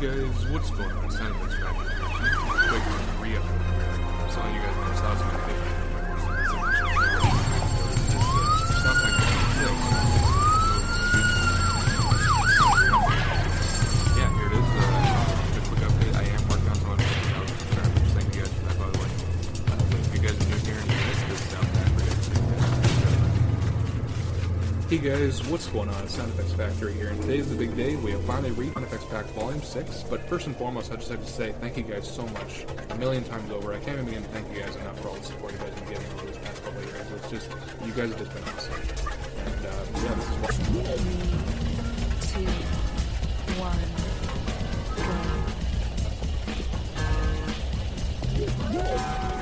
guys, what's going on? In here. Quick re-up. Saw you guys and guys, what's going on? It's Sound Effects Factory here, and today's the big day. We have finally reached Sound Effects Pack Volume 6, but first and foremost, I just have to say thank you guys so much. A million times over. I can't even begin to thank you guys enough for all the support you guys have been giving over this past couple of years. It's just, you guys have just been awesome. And, uh, yeah, this is what... two, one, go.